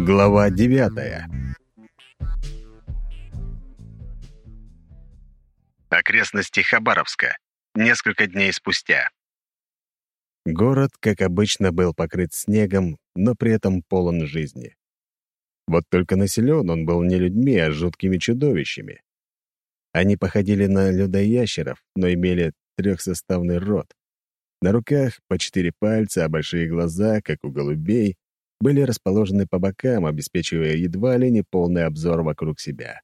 Глава девятая Окрестности Хабаровска. Несколько дней спустя. Город, как обычно, был покрыт снегом, но при этом полон жизни. Вот только населен он был не людьми, а жуткими чудовищами. Они походили на людоящеров, но имели трехсоставный рот. На руках по четыре пальца, а большие глаза, как у голубей, были расположены по бокам, обеспечивая едва ли не полный обзор вокруг себя.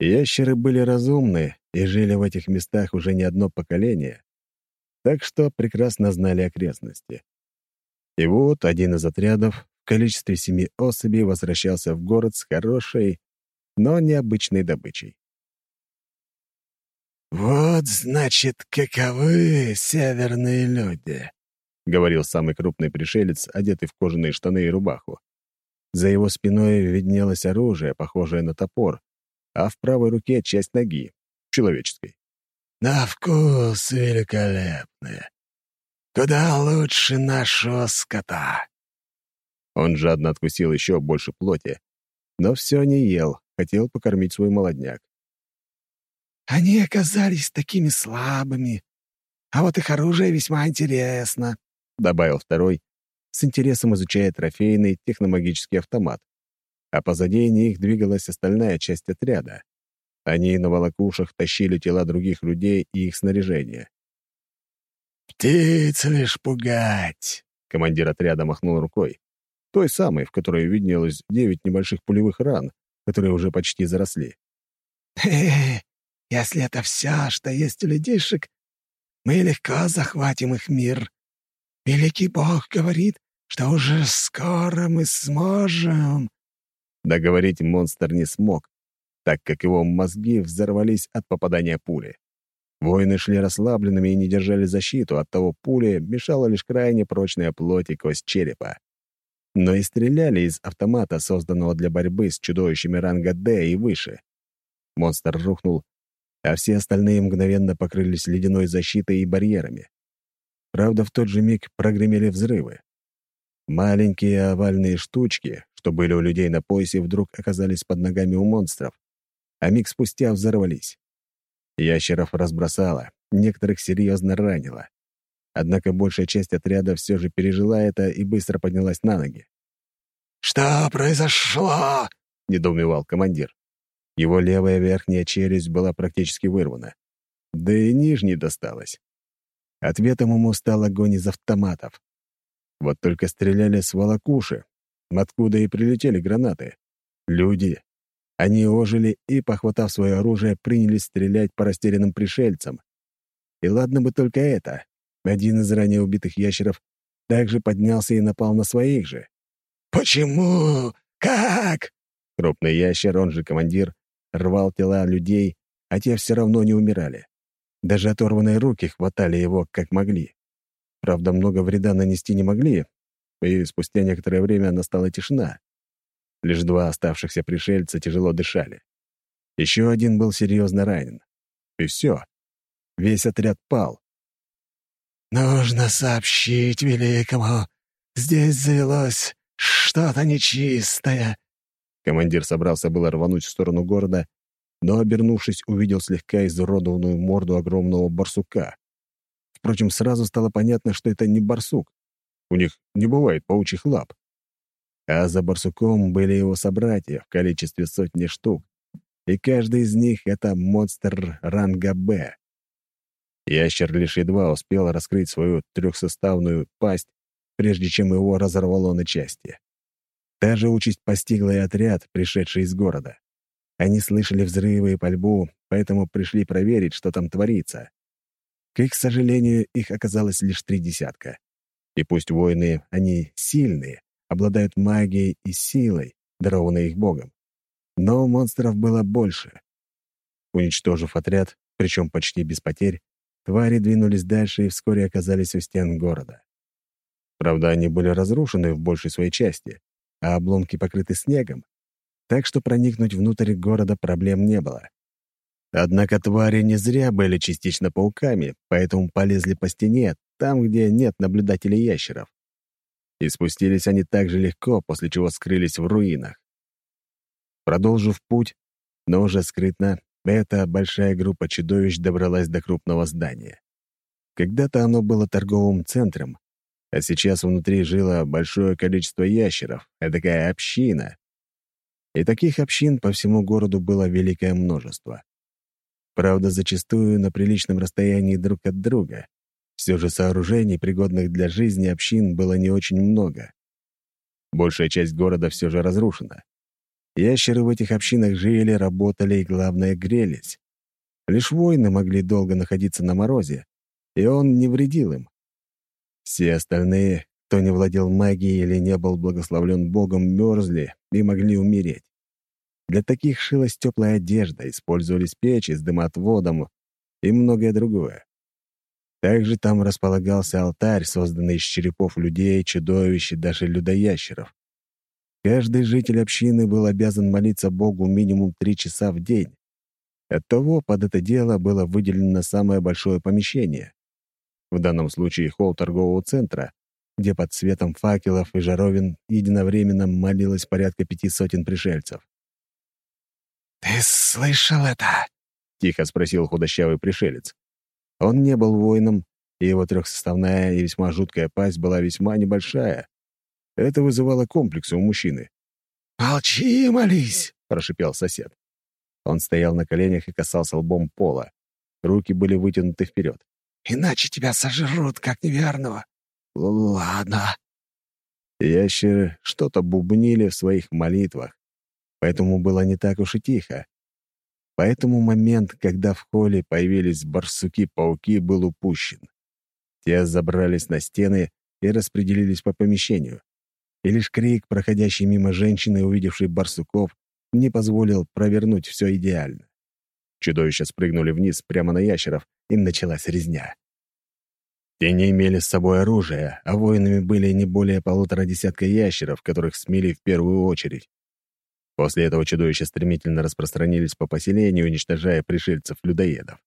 Ящеры были разумны и жили в этих местах уже не одно поколение, так что прекрасно знали окрестности. И вот один из отрядов в количестве семи особей возвращался в город с хорошей, но необычной добычей. «Вот, значит, каковы северные люди», — говорил самый крупный пришелец, одетый в кожаные штаны и рубаху. За его спиной виднелось оружие, похожее на топор, а в правой руке часть ноги, человеческой. «На вкус великолепные. Куда лучше нашего скота». Он жадно откусил еще больше плоти, но все не ел, хотел покормить свой молодняк. Они оказались такими слабыми. А вот их оружие весьма интересно», — добавил второй, с интересом изучая трофейный техномагический автомат. А позади них двигалась остальная часть отряда. Они на волокушах тащили тела других людей и их снаряжение. «Птиц лишь пугать!» — командир отряда махнул рукой. Той самой, в которой виднелось девять небольших пулевых ран, которые уже почти заросли. «Хе-хе, если это все, что есть у людишек, мы легко захватим их мир. Великий Бог говорит, что уже скоро мы сможем...» Договорить монстр не смог, так как его мозги взорвались от попадания пули. Воины шли расслабленными и не держали защиту, оттого пули мешала лишь крайне прочная плоть и кость черепа. Но и стреляли из автомата, созданного для борьбы с чудовищами ранга «Д» и выше. Монстр рухнул, а все остальные мгновенно покрылись ледяной защитой и барьерами. Правда, в тот же миг прогремели взрывы. Маленькие овальные штучки, что были у людей на поясе, вдруг оказались под ногами у монстров, а миг спустя взорвались. Ящеров разбросало, некоторых серьезно ранило. Однако большая часть отряда все же пережила это и быстро поднялась на ноги. «Что произошло?» — недоумевал командир. Его левая верхняя челюсть была практически вырвана. Да и нижней досталось. Ответом ему стал огонь из автоматов. Вот только стреляли с волокуши, откуда и прилетели гранаты. Люди. Они ожили и, похватав свое оружие, принялись стрелять по растерянным пришельцам. И ладно бы только это. Один из ранее убитых ящеров также поднялся и напал на своих же. «Почему? Как?» Крупный ящер, он же командир, рвал тела людей, а те все равно не умирали. Даже оторванные руки хватали его как могли. Правда, много вреда нанести не могли, и спустя некоторое время настала тишина. Лишь два оставшихся пришельца тяжело дышали. Еще один был серьезно ранен. И все. Весь отряд пал. «Нужно сообщить великому. Здесь завелось что-то нечистое», Командир собрался было рвануть в сторону города, но, обернувшись, увидел слегка изуродованную морду огромного барсука. Впрочем, сразу стало понятно, что это не барсук. У них не бывает паучьих лап. А за барсуком были его собратья в количестве сотни штук, и каждый из них — это монстр ранга «Б». Ящер лишь едва успел раскрыть свою трехсоставную пасть, прежде чем его разорвало на части. Та же участь постигла и отряд, пришедший из города. Они слышали взрывы и пальбу, поэтому пришли проверить, что там творится. К их сожалению, их оказалось лишь три десятка. И пусть воины, они сильные, обладают магией и силой, дарованной их богом. Но монстров было больше. Уничтожив отряд, причем почти без потерь, твари двинулись дальше и вскоре оказались у стен города. Правда, они были разрушены в большей своей части, а обломки покрыты снегом, так что проникнуть внутрь города проблем не было. Однако твари не зря были частично пауками, поэтому полезли по стене, там, где нет наблюдателей ящеров. И спустились они так же легко, после чего скрылись в руинах. Продолжив путь, но уже скрытно, эта большая группа чудовищ добралась до крупного здания. Когда-то оно было торговым центром, а сейчас внутри жило большое количество ящеров, а такая община. И таких общин по всему городу было великое множество. Правда, зачастую на приличном расстоянии друг от друга. Все же сооружений, пригодных для жизни общин, было не очень много. Большая часть города все же разрушена. Ящеры в этих общинах жили, работали и, главное, грелись. Лишь воины могли долго находиться на морозе, и он не вредил им. Все остальные, кто не владел магией или не был благословлен Богом, мерзли и могли умереть. Для таких шилась теплая одежда, использовались печи с дымоотводом и многое другое. Также там располагался алтарь, созданный из черепов людей, чудовищ и даже людоящеров. Каждый житель общины был обязан молиться Богу минимум три часа в день. Оттого под это дело было выделено самое большое помещение. В данном случае холл торгового центра, где под светом факелов и жаровин единовременно молилось порядка пяти сотен пришельцев. «Ты слышал это?» — тихо спросил худощавый пришелец. Он не был воином, и его трехсоставная и весьма жуткая пасть была весьма небольшая. Это вызывало комплексы у мужчины. «Молчи молись!» — прошипел сосед. Он стоял на коленях и касался лбом пола. Руки были вытянуты вперед. «Иначе тебя сожрут, как неверного. Ладно». Ящеры что-то бубнили в своих молитвах, поэтому было не так уж и тихо. Поэтому момент, когда в холле появились барсуки-пауки, был упущен. Те забрались на стены и распределились по помещению. И лишь крик, проходящий мимо женщины, увидевшей барсуков, не позволил провернуть все идеально. Чудовища спрыгнули вниз прямо на ящеров, и началась резня. Те не имели с собой оружия, а воинами были не более полутора десятка ящеров, которых смели в первую очередь. После этого чудовища стремительно распространились по поселению, уничтожая пришельцев-людоедов.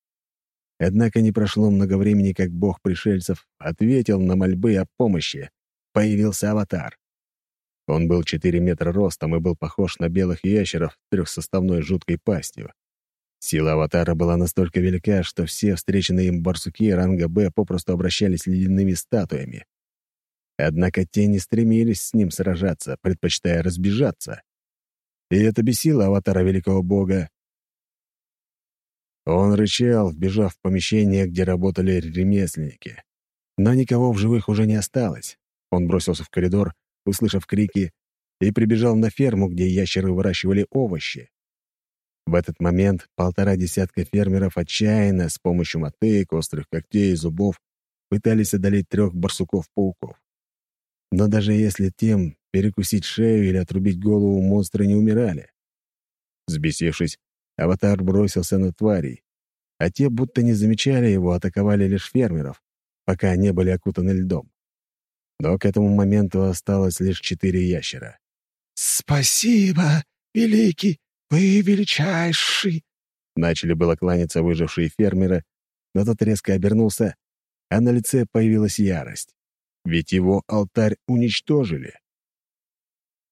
Однако не прошло много времени, как бог пришельцев ответил на мольбы о помощи. Появился аватар. Он был 4 метра ростом и был похож на белых ящеров трехсоставной жуткой пастью. Сила аватара была настолько велика, что все встреченные им барсуки ранга «Б» попросту обращались ледяными статуями. Однако те не стремились с ним сражаться, предпочитая разбежаться. И это бесило аватара великого бога. Он рычал, вбежав в помещение, где работали ремесленники. Но никого в живых уже не осталось. Он бросился в коридор, услышав крики, и прибежал на ферму, где ящеры выращивали овощи. В этот момент полтора десятка фермеров отчаянно с помощью мотык, острых когтей и зубов пытались одолеть трех барсуков-пауков. Но даже если тем перекусить шею или отрубить голову, монстры не умирали. Взбесившись, аватар бросился на тварей, а те, будто не замечали его, атаковали лишь фермеров, пока не были окутаны льдом. Но к этому моменту осталось лишь четыре ящера. «Спасибо, великий, вы величайший!» Начали было кланяться выжившие фермеры, но тот резко обернулся, а на лице появилась ярость. Ведь его алтарь уничтожили.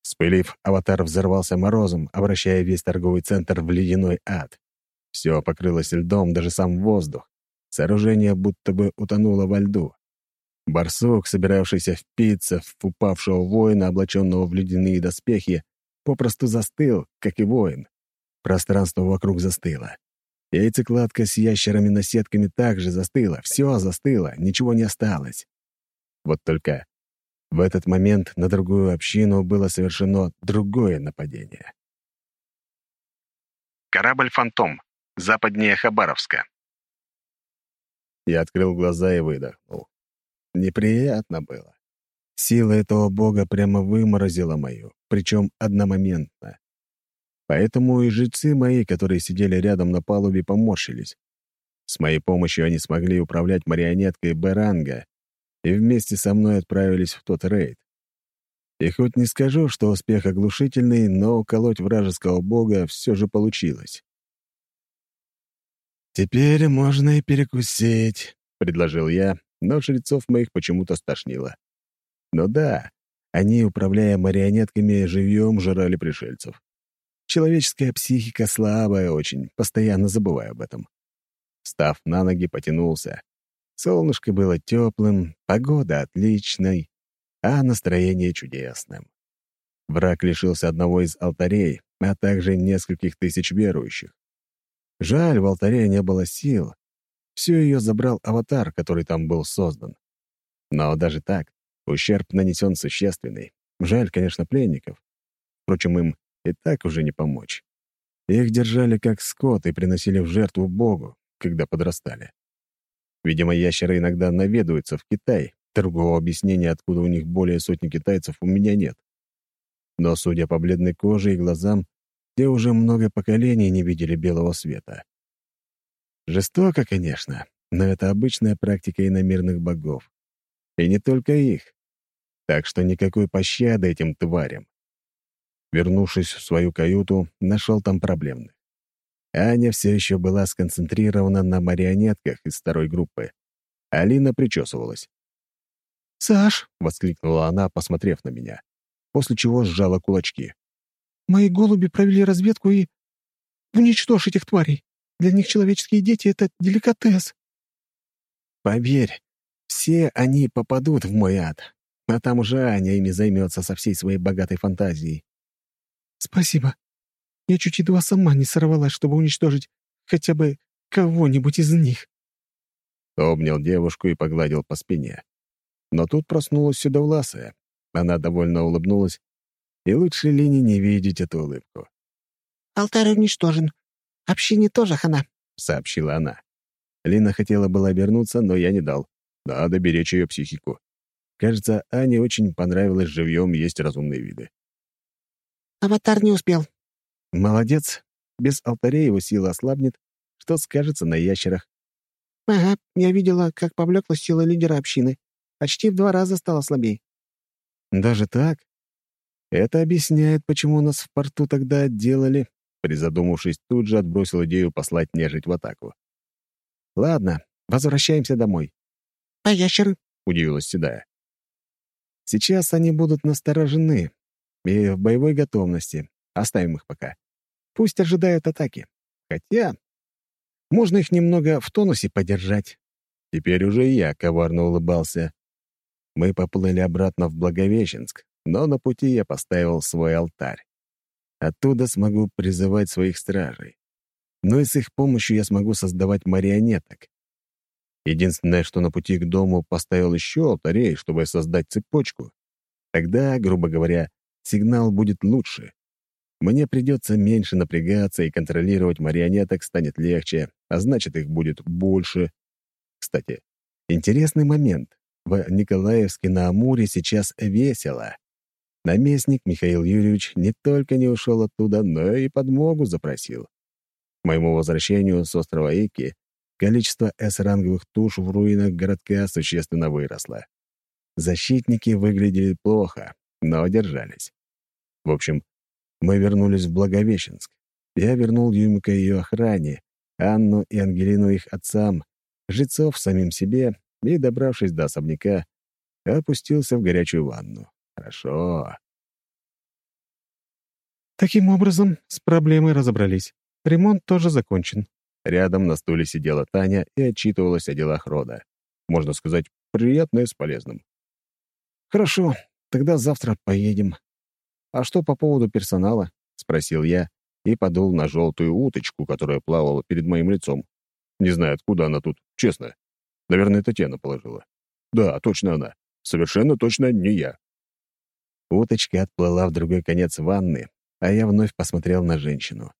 Спылив, аватар взорвался морозом, обращая весь торговый центр в ледяной ад. Все покрылось льдом, даже сам воздух. Сооружение будто бы утонуло во льду. Барсук, собиравшийся впиться в упавшего воина, облаченного в ледяные доспехи, попросту застыл, как и воин. Пространство вокруг застыло. Яйцекладка с ящерами-наседками также застыла. Все застыло, ничего не осталось. Вот только в этот момент на другую общину было совершено другое нападение. Корабль «Фантом», западнее Хабаровска. Я открыл глаза и выдохнул. Неприятно было. Сила этого бога прямо выморозила мою, причем одномоментно. Поэтому и жрецы мои, которые сидели рядом на палубе, поморщились. С моей помощью они смогли управлять марионеткой Беранга, и вместе со мной отправились в тот рейд. И хоть не скажу, что успех оглушительный, но уколоть вражеского бога все же получилось. «Теперь можно и перекусить», — предложил я, но жрецов моих почему-то стошнило. Ну да, Они, управляя марионетками, живьем жрали пришельцев. Человеческая психика слабая очень, постоянно забываю об этом. Став на ноги, потянулся. Солнышко было теплым, погода отличной, а настроение чудесным. Враг лишился одного из алтарей, а также нескольких тысяч верующих. Жаль, в алтаре не было сил. Всю ее забрал аватар, который там был создан. Но даже так, ущерб нанесен существенный. Жаль, конечно, пленников. Впрочем, им и так уже не помочь. Их держали как скот и приносили в жертву Богу, когда подрастали. Видимо, ящеры иногда наведываются в Китай. Другого объяснения, откуда у них более сотни китайцев, у меня нет. Но, судя по бледной коже и глазам, те уже много поколений не видели белого света. Жестоко, конечно, но это обычная практика иномирных богов. И не только их. Так что никакой пощады этим тварям. Вернувшись в свою каюту, нашел там проблемных. Аня все еще была сконцентрирована на марионетках из второй группы. Алина причесывалась. «Саш!» — воскликнула она, посмотрев на меня, после чего сжала кулачки. «Мои голуби провели разведку и... Уничтожь этих тварей! Для них человеческие дети — это деликатес!» «Поверь, все они попадут в мой ад, а там уже Аня ими займется со всей своей богатой фантазией». «Спасибо. Я чуть едва сама не сорвалась, чтобы уничтожить хотя бы кого-нибудь из них». Обнял девушку и погладил по спине. Но тут проснулась седовласая. Она довольно улыбнулась, и лучше Лине не видеть эту улыбку. «Алтарь уничтожен. Общине тоже хана», — сообщила она. Лина хотела было обернуться, но я не дал. Надо беречь ее психику. Кажется, Ане очень понравилось живьем есть разумные виды. «Аватар не успел», Молодец. Без алтарей его сила ослабнет, что скажется на ящерах. Ага, я видела, как повлеклась сила лидера общины. Почти в два раза стала слабее. Даже так? Это объясняет, почему нас в порту тогда отделали. Призадумавшись, тут же отбросил идею послать нежить в атаку. Ладно, возвращаемся домой. А ящеры? — удивилась Седая. Сейчас они будут насторожены и в боевой готовности. Оставим их пока. Пусть ожидают атаки. Хотя можно их немного в тонусе подержать. Теперь уже я коварно улыбался. Мы поплыли обратно в Благовещенск, но на пути я поставил свой алтарь. Оттуда смогу призывать своих стражей. Но и с их помощью я смогу создавать марионеток. Единственное, что на пути к дому поставил еще алтарей, чтобы создать цепочку. Тогда, грубо говоря, сигнал будет лучше. Мне придется меньше напрягаться, и контролировать марионеток станет легче, а значит, их будет больше. Кстати, интересный момент. В Николаевске на Амуре сейчас весело. Наместник Михаил Юрьевич не только не ушел оттуда, но и подмогу запросил. К моему возвращению с острова Ики количество С-ранговых туш в руинах городка существенно выросло. Защитники выглядели плохо, но держались. В общем, мы вернулись в Благовещенск. Я вернул Юмика ее охране, Анну и Ангелину их отцам, жрецов самим себе и, добравшись до особняка, опустился в горячую ванну. Хорошо. Таким образом, с проблемой разобрались. Ремонт тоже закончен. Рядом на стуле сидела Таня и отчитывалась о делах рода. Можно сказать, приятное с полезным. «Хорошо, тогда завтра поедем. «А что по поводу персонала?» — спросил я и подул на желтую уточку, которая плавала перед моим лицом. Не знаю, откуда она тут, честно. Наверное, Татьяна положила. Да, точно она. Совершенно точно не я. Уточка отплыла в другой конец ванны, а я вновь посмотрел на женщину.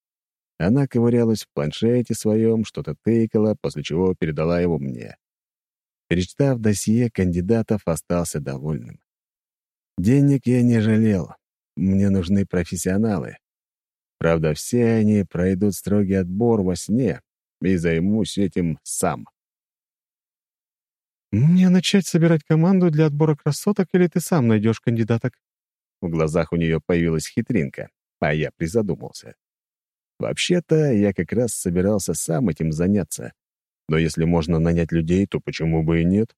Она ковырялась в планшете своем, что-то тыкала, после чего передала его мне. Перечитав досье кандидатов, остался довольным. Денег я не жалел, мне нужны профессионалы. Правда, все они пройдут строгий отбор во сне, и займусь этим сам. «Мне начать собирать команду для отбора красоток, или ты сам найдешь кандидаток?» В глазах у нее появилась хитринка, а я призадумался. Вообще-то, я как раз собирался сам этим заняться. Но если можно нанять людей, то почему бы и нет?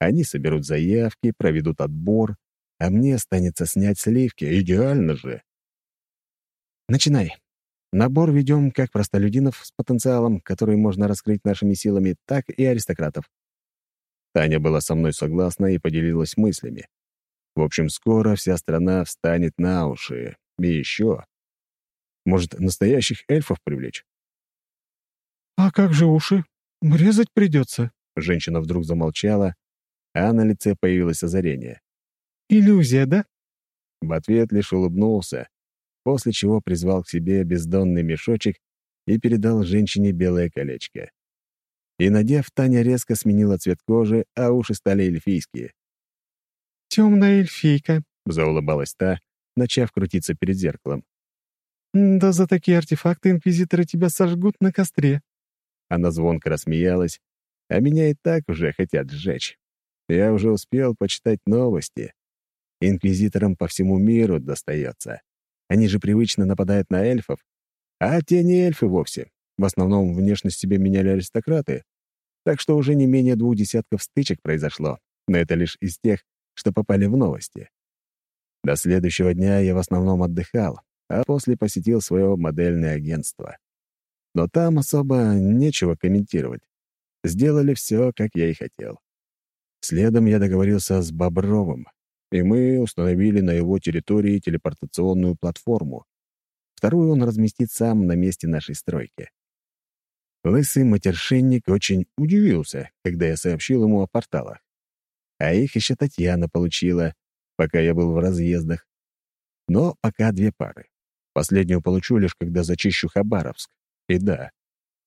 Они соберут заявки, проведут отбор, а мне останется снять сливки. Идеально же. Начинай. Набор ведем как простолюдинов с потенциалом, который можно раскрыть нашими силами, так и аристократов. Таня была со мной согласна и поделилась мыслями. В общем, скоро вся страна встанет на уши. И еще. Может, настоящих эльфов привлечь? «А как же уши? Резать придется». Женщина вдруг замолчала, а на лице появилось озарение. «Иллюзия, да?» В ответ лишь улыбнулся, после чего призвал к себе бездонный мешочек и передал женщине белое колечко. И, надев, Таня резко сменила цвет кожи, а уши стали эльфийские. «Темная эльфийка», — заулыбалась та, начав крутиться перед зеркалом. «Да за такие артефакты инквизиторы тебя сожгут на костре». Она звонко рассмеялась, а меня и так уже хотят сжечь. Я уже успел почитать новости. Инквизиторам по всему миру достается. Они же привычно нападают на эльфов. А те не эльфы вовсе. В основном внешность себе меняли аристократы. Так что уже не менее двух десятков стычек произошло. Но это лишь из тех, что попали в новости. До следующего дня я в основном отдыхал, а после посетил свое модельное агентство. Но там особо нечего комментировать. Сделали все, как я и хотел. Следом я договорился с Бобровым, и мы установили на его территории телепортационную платформу. Вторую он разместит сам на месте нашей стройки. Лысый матершинник очень удивился, когда я сообщил ему о порталах. А их еще Татьяна получила, пока я был в разъездах. Но пока две пары. Последнюю получу лишь, когда зачищу Хабаровск. И да,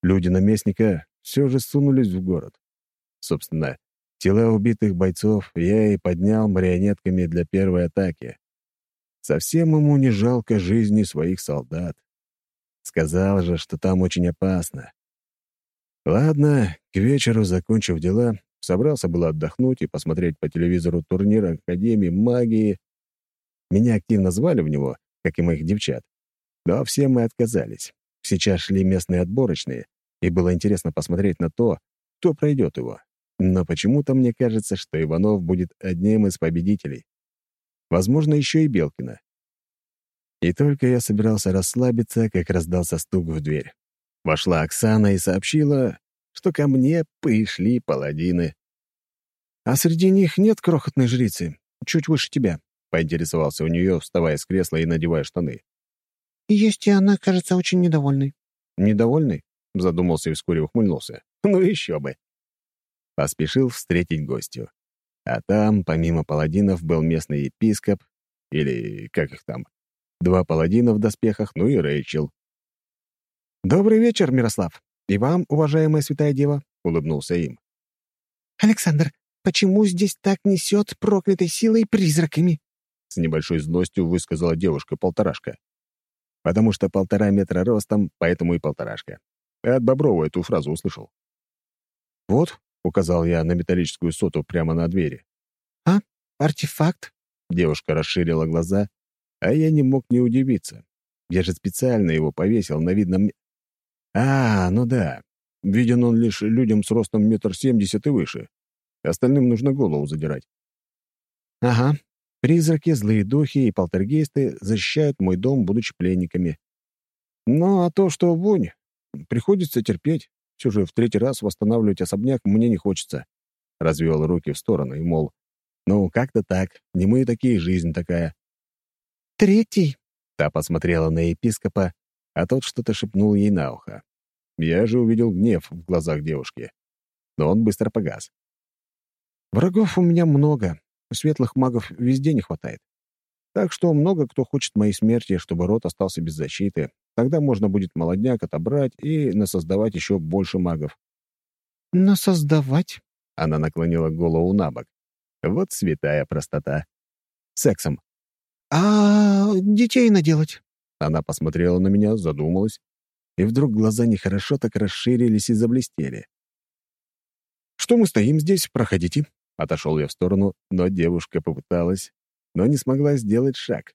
люди наместника все же сунулись в город. Собственно, Тела убитых бойцов я и поднял марионетками для первой атаки. Совсем ему не жалко жизни своих солдат. Сказал же, что там очень опасно. Ладно, к вечеру, закончив дела, собрался было отдохнуть и посмотреть по телевизору турнир Академии магии. Меня активно звали в него, как и моих девчат. Но все мы отказались. Сейчас шли местные отборочные, и было интересно посмотреть на то, кто пройдет его. Но почему-то мне кажется, что Иванов будет одним из победителей. Возможно, еще и Белкина. И только я собирался расслабиться, как раздался стук в дверь. Вошла Оксана и сообщила, что ко мне пришли паладины. «А среди них нет крохотной жрицы, чуть выше тебя», — поинтересовался у нее, вставая с кресла и надевая штаны. «Есть, и она, кажется, очень недовольной». «Недовольный?» — задумался и вскоре ухмыльнулся. «Ну еще бы. Поспешил встретить гостю. А там, помимо паладинов, был местный епископ, или как их там, два паладина в доспехах, ну и Рэйчел. «Добрый вечер, Мирослав. И вам, уважаемая святая дева», — улыбнулся им. «Александр, почему здесь так несет проклятой силой призраками?» С небольшой злостью высказала девушка-полторашка. «Потому что полтора метра ростом, поэтому и полторашка». от Боброва эту фразу услышал. «Вот, Указал я на металлическую соту прямо на двери. «А? Артефакт?» Девушка расширила глаза, а я не мог не удивиться. Я же специально его повесил на видном... А, ну да. Виден он лишь людям с ростом метр семьдесят и выше. Остальным нужно голову задирать. Ага. Призраки, злые духи и полтергейсты защищают мой дом, будучи пленниками. Ну, а то, что вонь, приходится терпеть. Все же в третий раз восстанавливать особняк мне не хочется. Развел руки в стороны и, мол, ну, как-то так, не мы такие, жизнь такая. «Третий?» — та посмотрела на епископа, а тот что-то шепнул ей на ухо. Я же увидел гнев в глазах девушки, но он быстро погас. «Врагов у меня много, светлых магов везде не хватает. Так что много кто хочет моей смерти, чтобы род остался без защиты, Тогда можно будет молодняк отобрать и насоздавать еще больше магов. «Насоздавать?» — она наклонила голову на бок. Вот святая простота. Сексом. «А детей наделать?» Она посмотрела на меня, задумалась, и вдруг глаза нехорошо так расширились и заблестели. «Что мы стоим здесь? Проходите». Отошел я в сторону, но девушка попыталась, но не смогла сделать шаг.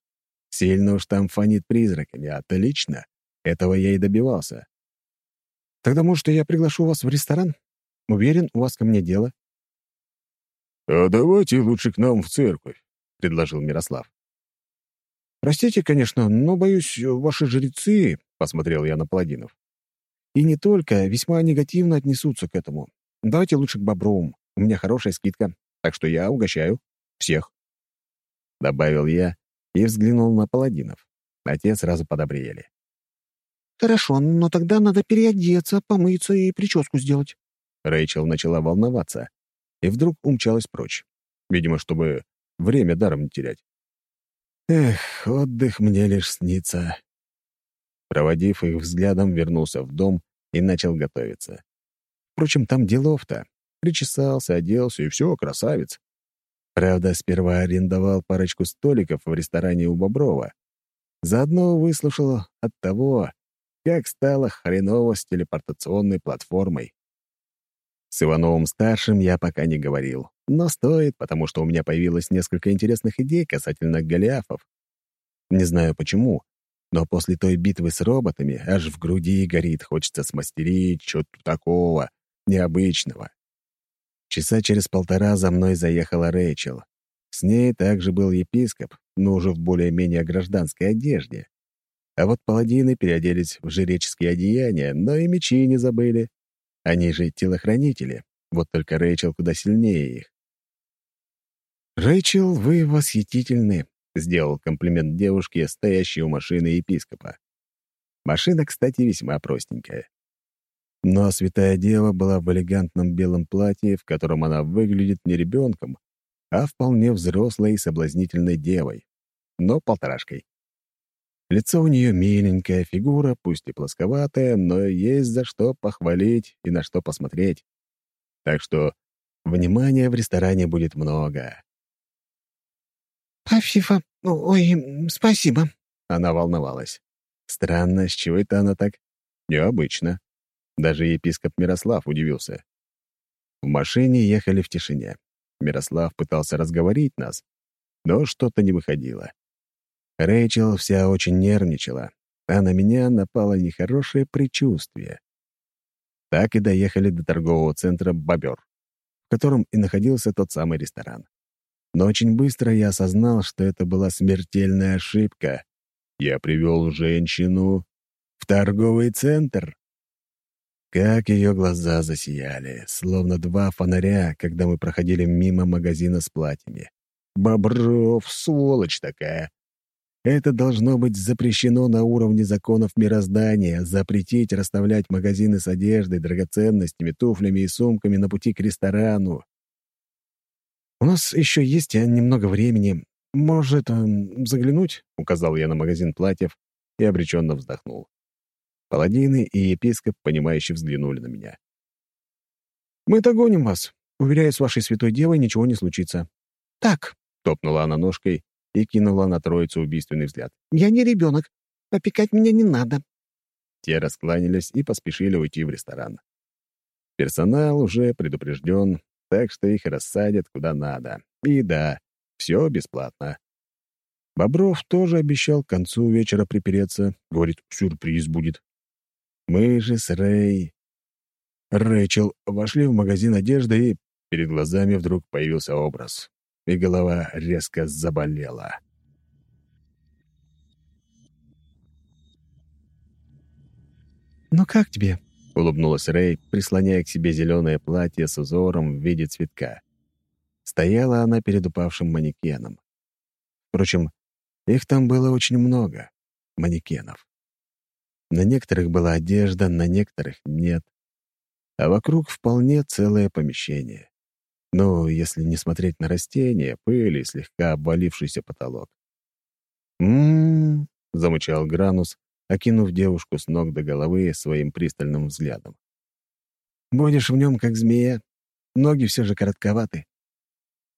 Сильно уж там фонит призраками, отлично. Этого я и добивался. Тогда, может, я приглашу вас в ресторан? Уверен, у вас ко мне дело. А давайте лучше к нам в церковь. предложил Мирослав. «Простите, конечно, но, боюсь, ваши жрецы...» — посмотрел я на паладинов. «И не только, весьма негативно отнесутся к этому. Давайте лучше к Бобровым. У меня хорошая скидка, так что я угощаю. Всех». Добавил я и взглянул на паладинов. А те сразу подобрели. «Хорошо, но тогда надо переодеться, помыться и прическу сделать». Рэйчел начала волноваться и вдруг умчалась прочь. Видимо, чтобы время даром не терять. Эх, отдых мне лишь снится. Проводив их взглядом, вернулся в дом и начал готовиться. Впрочем, там делов-то. Причесался, оделся, и все, красавец. Правда, сперва арендовал парочку столиков в ресторане у Боброва. Заодно выслушал от того, как стало хреново с телепортационной платформой. С Ивановым-старшим я пока не говорил, но стоит, потому что у меня появилось несколько интересных идей касательно голиафов. Не знаю почему, но после той битвы с роботами аж в груди горит, хочется смастерить что-то такого необычного. Часа через полтора за мной заехала Рэйчел. С ней также был епископ, но уже в более-менее гражданской одежде. А вот паладины переоделись в жреческие одеяния, но и мечи не забыли. Они же телохранители, вот только Рэйчел куда сильнее их. «Рэйчел, вы восхитительны», — сделал комплимент девушке, стоящей у машины епископа. Машина, кстати, весьма простенькая. Но святая дева была в элегантном белом платье, в котором она выглядит не ребенком, а вполне взрослой и соблазнительной девой, но полторашкой. Лицо у нее миленькое, фигура, пусть и плосковатая, но есть за что похвалить и на что посмотреть. Так что внимания в ресторане будет много. «Афифа, ой, спасибо». Она волновалась. Странно, с чего это она так? Необычно. Даже епископ Мирослав удивился. В машине ехали в тишине. Мирослав пытался разговорить нас, но что-то не выходило. Рэйчел вся очень нервничала, а на меня напало нехорошее предчувствие. Так и доехали до торгового центра «Бобер», в котором и находился тот самый ресторан. Но очень быстро я осознал, что это была смертельная ошибка. Я привел женщину в торговый центр. Как ее глаза засияли, словно два фонаря, когда мы проходили мимо магазина с платьями. Бобров, сволочь такая! Это должно быть запрещено на уровне законов мироздания, запретить расставлять магазины с одеждой, драгоценностями, туфлями и сумками на пути к ресторану. «У нас еще есть а, немного времени. Может, эм, заглянуть?» — указал я на магазин платьев и обреченно вздохнул. Паладины и епископ, понимающе взглянули на меня. «Мы догоним вас. Уверяю, с вашей святой девой ничего не случится». «Так», — топнула она ножкой и кинула на троицу убийственный взгляд. «Я не ребенок. Опекать меня не надо». Те раскланялись и поспешили уйти в ресторан. Персонал уже предупрежден, так что их рассадят куда надо. И да, все бесплатно. Бобров тоже обещал к концу вечера припереться. Говорит, сюрприз будет. Мы же с Рэй... Рэйчел вошли в магазин одежды, и перед глазами вдруг появился образ и голова резко заболела. «Ну как тебе?» — улыбнулась Рэй, прислоняя к себе зеленое платье с узором в виде цветка. Стояла она перед упавшим манекеном. Впрочем, их там было очень много, манекенов. На некоторых была одежда, на некоторых нет. А вокруг вполне целое помещение. Ну, если не смотреть на растения, пыль и слегка обвалившийся потолок. «М-м-м», замычал Гранус, окинув девушку с ног до головы своим пристальным взглядом. «Будешь в нем как змея. Ноги все же коротковаты».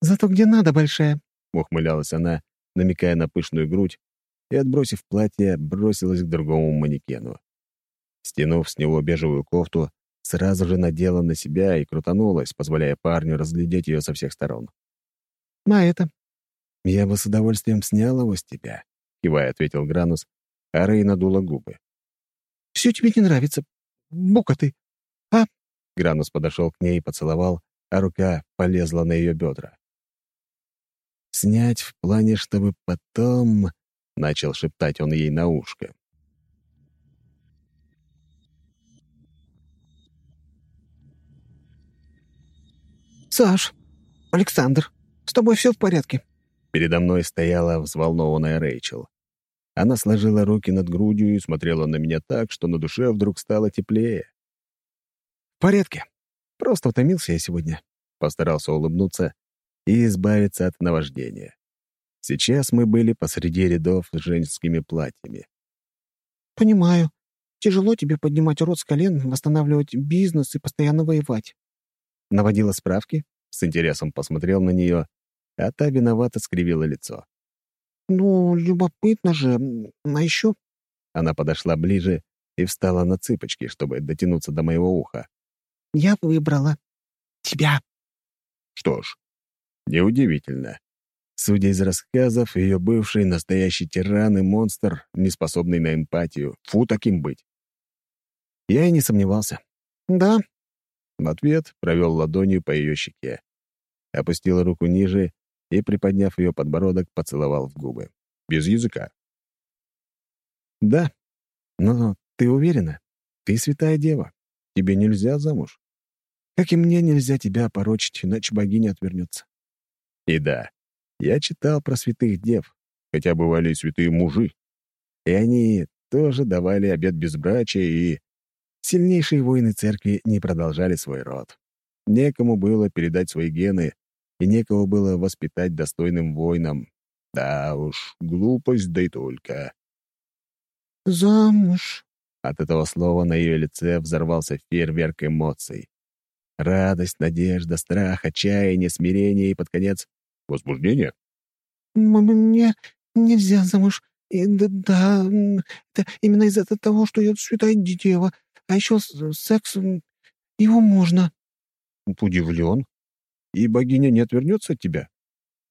«Зато где надо, большая», — ухмылялась она, намекая на пышную грудь, и, отбросив платье, бросилась к другому манекену. Стянув с него бежевую кофту, сразу же надела на себя и крутанулась, позволяя парню разглядеть ее со всех сторон. «А это?» «Я бы с удовольствием снял его с тебя», — кивая ответил Гранус, а Рэй надула губы. «Все тебе не нравится. Бука ты. А?» Гранус подошел к ней и поцеловал, а рука полезла на ее бедра. Снять в плане, чтобы потом...» — начал шептать он ей на ушко. «Саш, Александр, с тобой все в порядке?» Передо мной стояла взволнованная Рэйчел. Она сложила руки над грудью и смотрела на меня так, что на душе вдруг стало теплее. «В порядке. Просто утомился я сегодня». Постарался улыбнуться и избавиться от наваждения. Сейчас мы были посреди рядов с женскими платьями. «Понимаю. Тяжело тебе поднимать рот с колен, восстанавливать бизнес и постоянно воевать». Наводила справки, с интересом посмотрел на нее, а та виновато скривила лицо. «Ну, любопытно же. А еще...» Она подошла ближе и встала на цыпочки, чтобы дотянуться до моего уха. «Я выбрала тебя». Что ж, неудивительно. Судя из рассказов, ее бывший настоящий тиран и монстр, не способный на эмпатию. Фу таким быть. Я и не сомневался. «Да». В ответ провел ладонью по ее щеке. Опустил руку ниже и, приподняв ее подбородок, поцеловал в губы. Без языка. «Да, но ты уверена? Ты святая дева. Тебе нельзя замуж. Как и мне нельзя тебя порочить, иначе богиня отвернется». И да, я читал про святых дев, хотя бывали и святые мужи. И они тоже давали обет безбрачия, и сильнейшие воины церкви не продолжали свой род. Некому было передать свои гены, и некого было воспитать достойным воином. Да уж, глупость, да и только. «Замуж». От этого слова на ее лице взорвался фейерверк эмоций. Радость, надежда, страх, отчаяние, смирение и, под конец, возбуждение. «Мне нельзя замуж. И, да, да, это именно из-за того, что я святая дева. А еще секс... Его можно». Удивлен и богиня не отвернется от тебя?»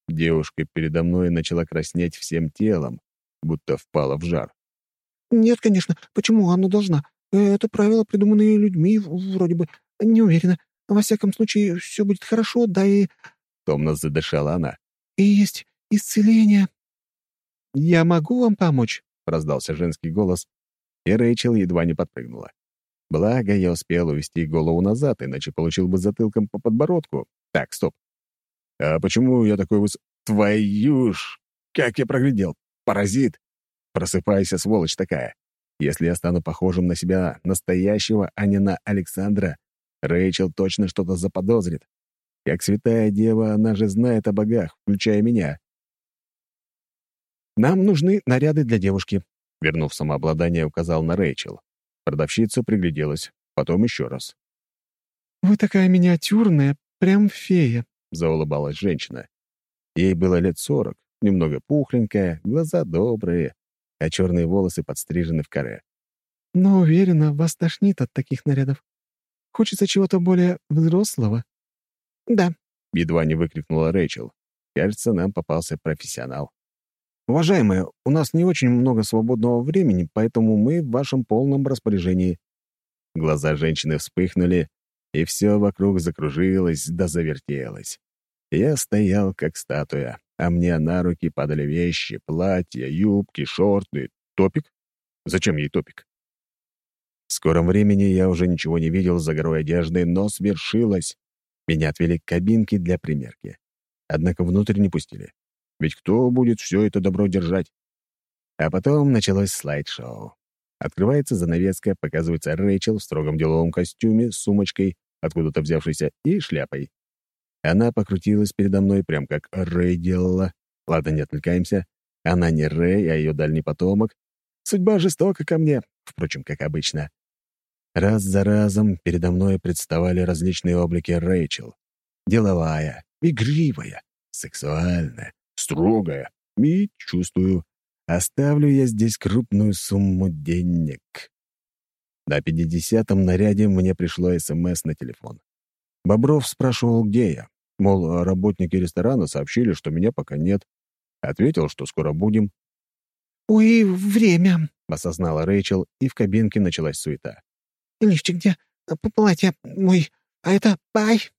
Девушка передо мной начала краснеть всем телом, будто впала в жар. «Нет, конечно. Почему она должна? Это правила, придуманные людьми, вроде бы. Не уверена. Во всяком случае, все будет хорошо, да и...» Томно задышала она. «И есть исцеление». «Я могу вам помочь?» — раздался женский голос, и Рэйчел едва не подпрыгнула. Благо, я успел увести голову назад, иначе получил бы затылком по подбородку, так, стоп. А почему я такой выс... Твою ж! Как я проглядел! Паразит! Просыпайся, сволочь такая. Если я стану похожим на себя настоящего, а не на Александра, Рэйчел точно что-то заподозрит. Как святая дева, она же знает о богах, включая меня. «Нам нужны наряды для девушки», — вернув самообладание, указал на Рэйчел. Продавщица пригляделась, потом еще раз. «Вы такая миниатюрная, Прям фея», — заулыбалась женщина. Ей было лет сорок, немного пухленькая, глаза добрые, а черные волосы подстрижены в коре. «Но уверена, вас тошнит от таких нарядов. Хочется чего-то более взрослого». «Да», — едва не выкрикнула Рэйчел. «Кажется, нам попался профессионал». «Уважаемая, у нас не очень много свободного времени, поэтому мы в вашем полном распоряжении». Глаза женщины вспыхнули, и все вокруг закружилось да завертелось. Я стоял как статуя, а мне на руки падали вещи, платья, юбки, шорты, топик. Зачем ей топик? В скором времени я уже ничего не видел за горой одежды, но свершилось. Меня отвели к кабинке для примерки. Однако внутрь не пустили. Ведь кто будет все это добро держать? А потом началось слайд-шоу. Открывается занавеска, показывается Рэйчел в строгом деловом костюме с сумочкой, откуда-то взявшейся, и шляпой. Она покрутилась передо мной, прям как Рэй делала. Ладно, не отвлекаемся. Она не Рэй, а ее дальний потомок. Судьба жестока ко мне, впрочем, как обычно. Раз за разом передо мной представали различные облики Рэйчел. Деловая, игривая, сексуальная, строгая. И, чувствую, оставлю я здесь крупную сумму денег. На пятидесятом наряде мне пришло СМС на телефон. Бобров спрашивал, где я. Мол, работники ресторана сообщили, что меня пока нет. Ответил, что скоро будем. «Ой, время», — осознала Рэйчел, и в кабинке началась суета. «Лифчик где? Платье. Ой, а это пай».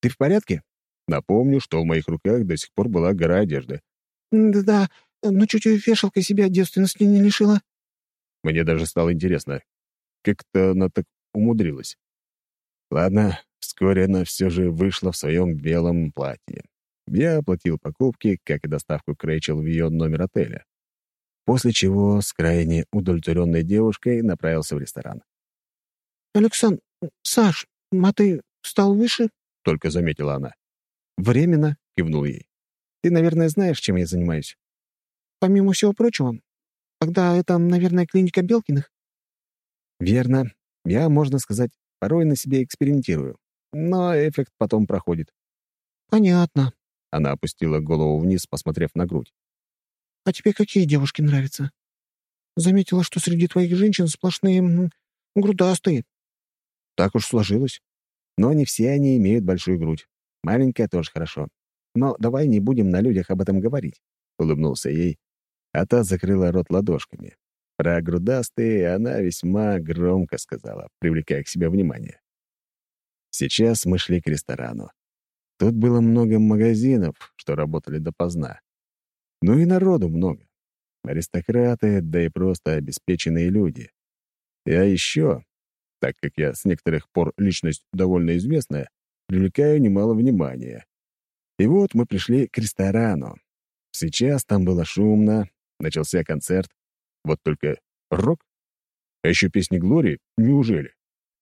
«Ты в порядке?» Напомню, что в моих руках до сих пор была гора одежды. «Да-да, но чуть вешалкой себя девственности не лишила». Мне даже стало интересно, как-то она так умудрилась. Ладно, вскоре она все же вышла в своем белом платье. Я оплатил покупки, как и доставку к Рэйчел в ее номер отеля. После чего с крайне удовлетворенной девушкой направился в ресторан. «Александр, Саш, а ты стал выше?» — только заметила она. «Временно», — кивнул ей. «Ты, наверное, знаешь, чем я занимаюсь». «Помимо всего прочего. Тогда это, наверное, клиника Белкиных?» «Верно. Я, можно сказать, порой на себе экспериментирую. Но эффект потом проходит». «Понятно». Она опустила голову вниз, посмотрев на грудь. «А тебе какие девушки нравятся? Заметила, что среди твоих женщин сплошные грудастые». «Так уж сложилось. Но не все они имеют большую грудь. Маленькая тоже хорошо. Но давай не будем на людях об этом говорить», — улыбнулся ей, а та закрыла рот ладошками. Про грудастые она весьма громко сказала, привлекая к себе внимание. Сейчас мы шли к ресторану. Тут было много магазинов, что работали допоздна. Ну и народу много. Аристократы, да и просто обеспеченные люди. А еще, так как я с некоторых пор личность довольно известная, привлекаю немало внимания. И вот мы пришли к ресторану. Сейчас там было шумно, начался концерт. Вот только рок? А еще песни Глории? Неужели?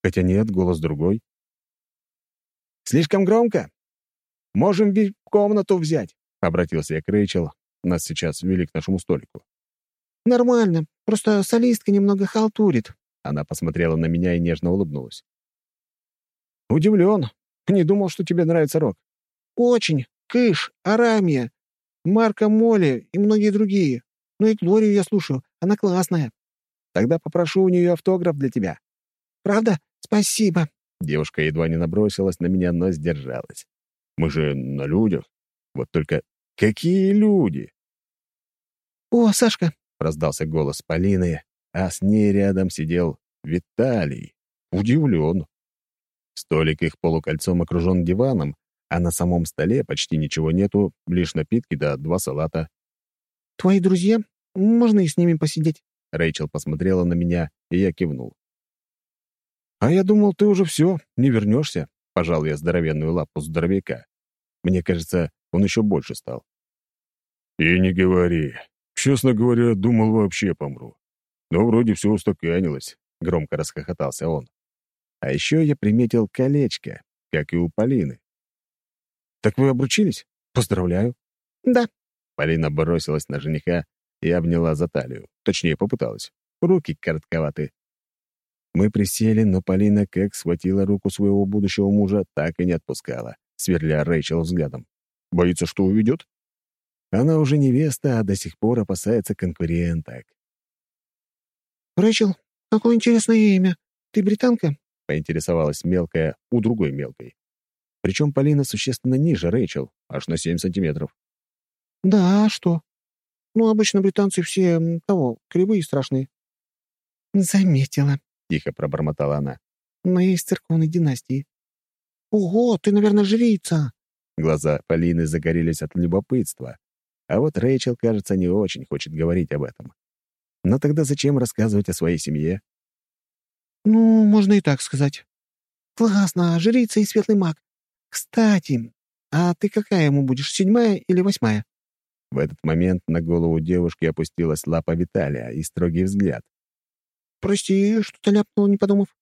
Хотя нет, голос другой. «Слишком громко? Можем комнату взять», — обратился я к Рэйчел. Нас сейчас ввели к нашему столику. «Нормально, просто солистка немного халтурит». Она посмотрела на меня и нежно улыбнулась. «Удивлен. Не думал, что тебе нравится рок». «Очень. Кыш, Арамия, Марка Молли и многие другие. Ну и Глорию я слушаю. Она классная. Тогда попрошу у нее автограф для тебя. Правда? Спасибо. Девушка едва не набросилась на меня, но сдержалась. Мы же на людях. Вот только какие люди? «О, Сашка!» — раздался голос Полины, а с ней рядом сидел Виталий. Удивлен. Столик их полукольцом окружен диваном, а на самом столе почти ничего нету, лишь напитки да два салата. «Твои друзья? Можно и с ними посидеть?» Рэйчел посмотрела на меня, и я кивнул. «А я думал, ты уже все, не вернешься», — пожал я здоровенную лапу здоровяка. Мне кажется, он еще больше стал. «И не говори. Честно говоря, думал, вообще помру. Но вроде все устаканилось», — громко расхохотался он. А еще я приметил колечко, как и у Полины. «Так вы обручились? Поздравляю». «Да». Полина бросилась на жениха и обняла за талию. Точнее, попыталась. Руки коротковаты. Мы присели, но Полина как схватила руку своего будущего мужа, так и не отпускала, сверля Рэйчел взглядом. Боится, что уведет? Она уже невеста, а до сих пор опасается конкуренток. «Рэйчел, какое интересное имя. Ты британка?» — поинтересовалась мелкая у другой мелкой. Причем Полина существенно ниже Рэйчел, аж на семь сантиметров. «Да, а что? Ну, обычно британцы все, того, кривые и страшные». «Заметила», — тихо пробормотала она. «Мы из церковной династии». «Ого, ты, наверное, жрица!» Глаза Полины загорелись от любопытства. А вот Рэйчел, кажется, не очень хочет говорить об этом. Но тогда зачем рассказывать о своей семье? «Ну, можно и так сказать. Классно, жрица и светлый маг. Кстати, а ты какая ему будешь, седьмая или восьмая?» В этот момент на голову девушки опустилась лапа Виталия и строгий взгляд. «Прости, что-то ляпнул, не подумав».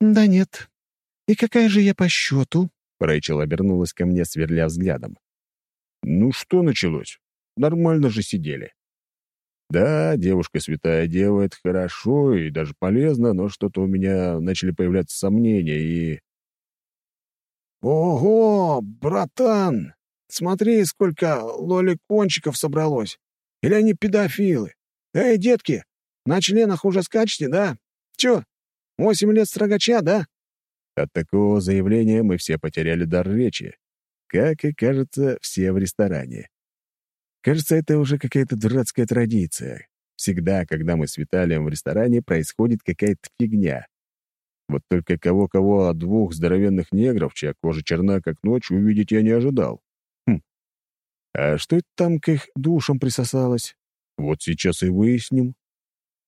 «Да нет. И какая же я по счету?» Рэйчел обернулась ко мне, сверля взглядом. «Ну что началось? Нормально же сидели». Да, девушка святая делает хорошо и даже полезно, но что-то у меня начали появляться сомнения и... «Ого, братан! Смотри, сколько лоликончиков собралось! Или они педофилы? Эй, детки, на членах уже скачете, да? Чё, восемь лет строгача, да?» От такого заявления мы все потеряли дар речи. Как и, кажется, все в ресторане. Кажется, это уже какая-то дурацкая традиция. Всегда, когда мы с Виталием в ресторане, происходит какая-то фигня. Вот только кого-кого, а двух здоровенных негров, чья кожа черна, как ночь, увидеть я не ожидал. Хм. А что это там к их душам присосалось? Вот сейчас и выясним.